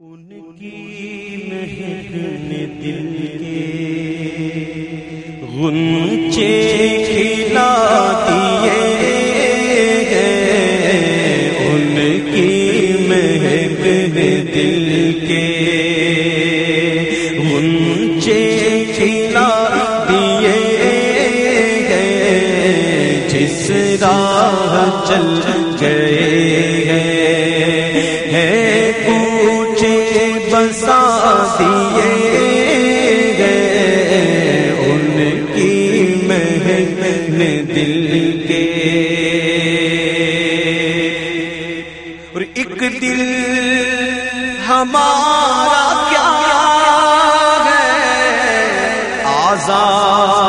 ان کی مہکن دل کے غنچے کھلا دیے گئے ان کی مہکن دل کے غنچے کھلا دیے گئے جس راہ چل دل کے۔ اور ایک دل ہمارا کیا ہے آزاد۔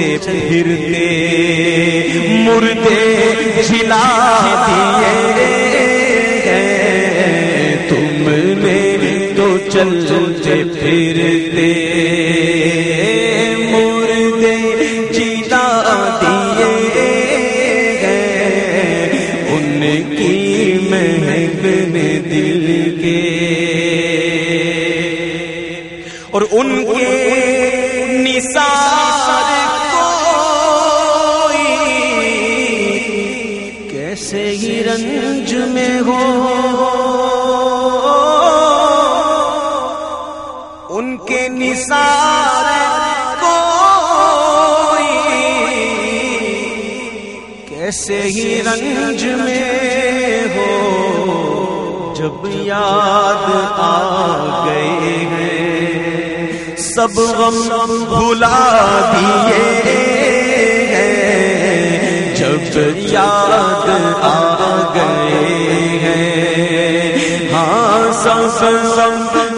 چلتے پھرتے مردے جلا دیے تم نے تو چلتے پھرتے مردے جلا دیے ان کی مہک مہکن دل کے اور ان کے کوئی کیسے ہی رنج میں ہو جب یاد آ گئے ہیں۔ سب غم بھلا دیے جب یاد آ گئے ہیں۔ ہاں سب غم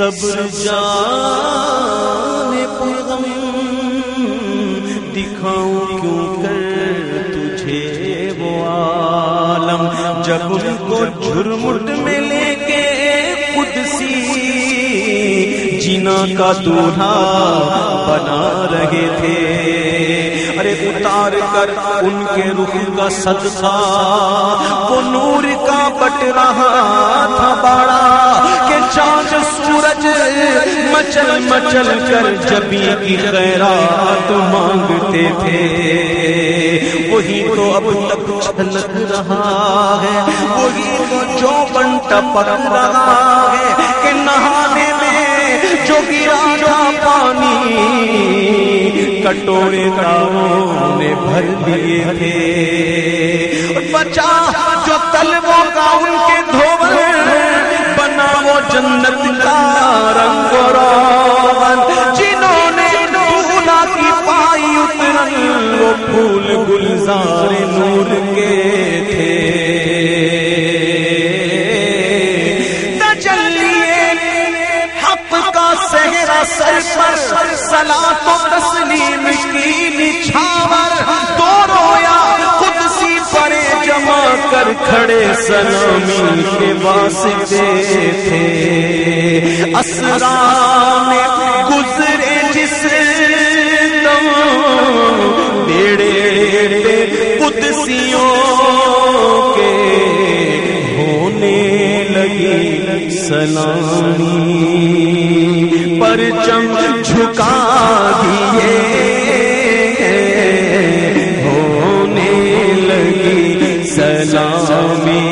صبر جان پیغم دکھاؤں کیوں کر تجھے وہ عالم؟ جب ان کو جھرمٹ میں لے کے قدسی، جینا کا دولہا بنا رہے تھے۔ اتار کر ان کے رخ کا صدقہ۔ وہ نور کا بٹ رہا تھا بڑا کہ چاند سورج مچل مچل کر جبی کی خیرات مانگتے تھے۔ وہی تو اب تک چھلک رہا ہے۔ وہی تو جو بن ٹپک رہا ہے کہ نہانے میں جو گرا تھا پانی۔ کٹورے داؤں نے بھر دیے تھے بچا جو تلووں کا ان کے دھوبر بنا وہ جنت کا کھڑے سلامی کے واسطے تھے۔ اسرا میں گزرے جس دم بیڑے قدسیوں کے ہونے لگی سلامی پرچم جھکا لگی سلامی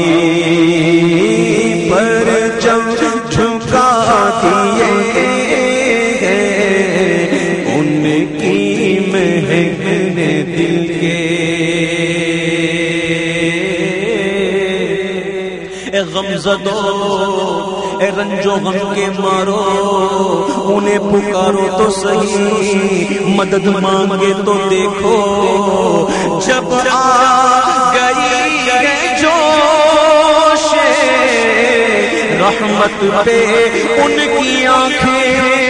پرچم جھکا دیے ان کی مہکن دل کے۔ غم زدو اے رنجو غم کے مارو، انہیں پکارو تو صحیح، مدد مانگے تو دیکھو۔ جب آ رحمت پہ ان کی آنکھیں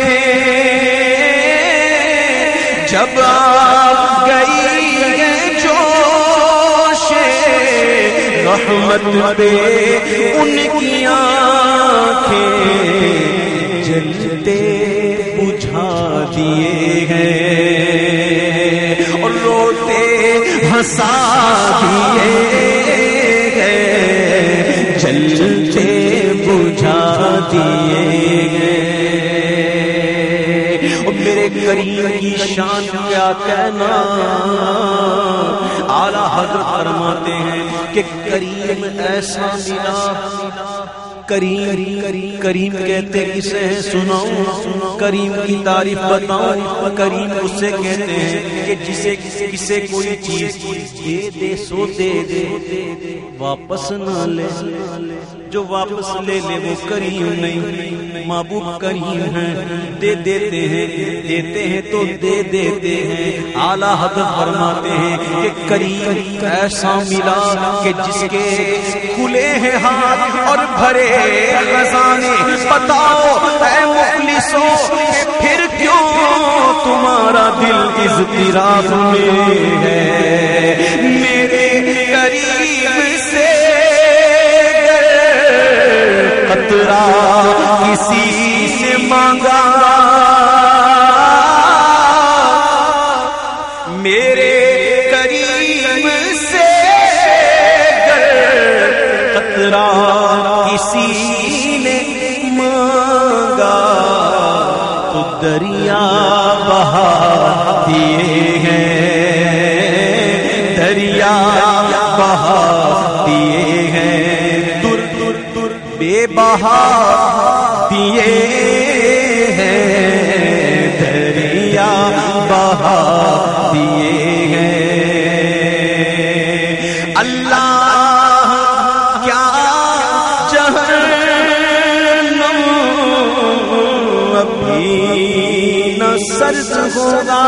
جب آ گئی ہے جوش رحمت پہ ان کی آنکھیں جلتے بجھا دیے ہیں اور روتے ہنسا دیے میرے کریم کی شان کیا کہنا؟ اعلی حضرت فرماتے ہیں کہ کریم ایسا ملا کریم کریم کہتے کسے ہیں سناؤں، کریم کی تعریف بتاؤں، کریم اس سے کہتے ہیں کہ جسے، کسے کوئی چیز دے دے، سو دے دے، واپس نہ لے۔ جو واپس لے لے، وہ کریم نہیں، محبوب کریم ہیں۔ دے دیتے ہیں دیتے ہیں تو دے دیتے ہیں۔ اعلیٰ حد فرماتے ہیں کہ کریم ایسا ملا کہ جس کے کھلے ہیں ہاتھ اور بھرے خزانے۔ بتاؤ، اے مفلسوں پھر کیوں تمہارا دل اضطراب میں ہے؟ میرے قریب خطرہ کسی سے مانگا۔ میرے قریب سے خطرہ کسی نے مانگا۔ تو دریا بہا دیے ہیں۔ دریا بہا بہا دیے ہیں دریا بہا دیے ہیں۔ اللہ کیا جہنم ابھی نہ سرد ہوگا۔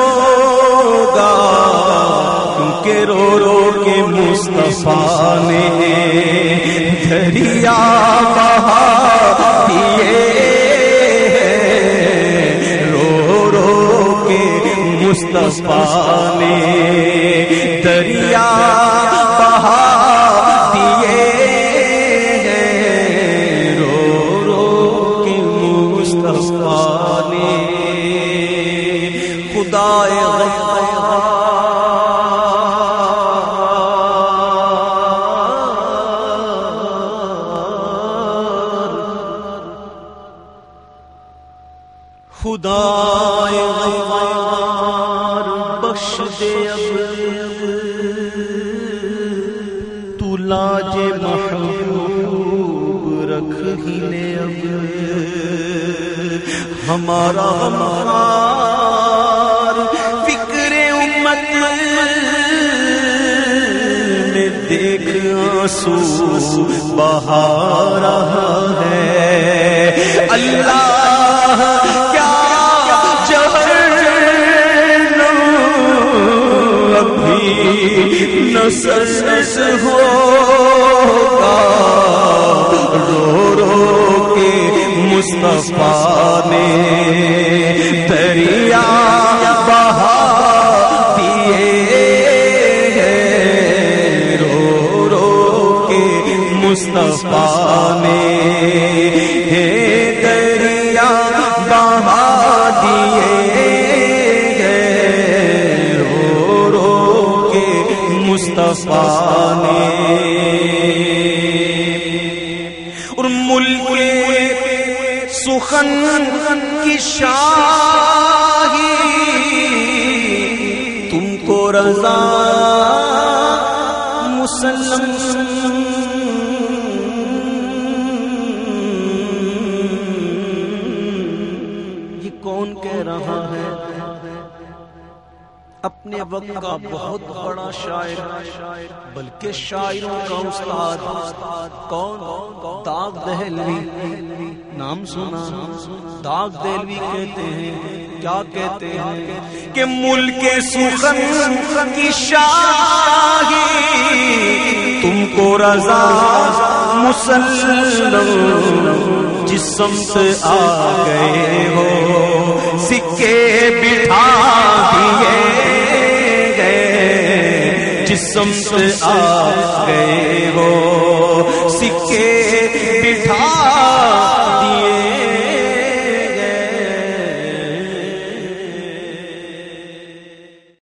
سرد کیونکہ رو رو کے مصطفیٰ نے دریا بہا دیے رو رو کے مصطفیٰ نے دریا خدا بخش دے اب۔ تو لاج محبوب رکھ ہی لے اب۔ ہمارا ہمار فکر امت میں دیکھ آنسو بہا رہا ہے۔ اللہ نسل ہو نے اور ملک سخن کی شاہی تم کو رضا مسلم اپنے وقت کا بہت بڑا شاعر بلکہ شاعروں کا استاد کون؟ داغ دہلوی۔ نام سنا۔ داغ دہلوی کہتے ہیں، کیا کہتے ہیں؟ کہ ملک سخن کی شاہی، تم کو رضا مسلم جسم سے آ گئے۔ سم سے آ گئے ہو۔